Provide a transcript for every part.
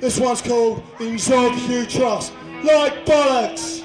This one's called Inside the Trust. Like bollocks!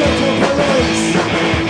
Central Police.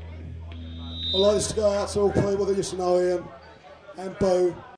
I like this guy out to all people that used to know him and Bo.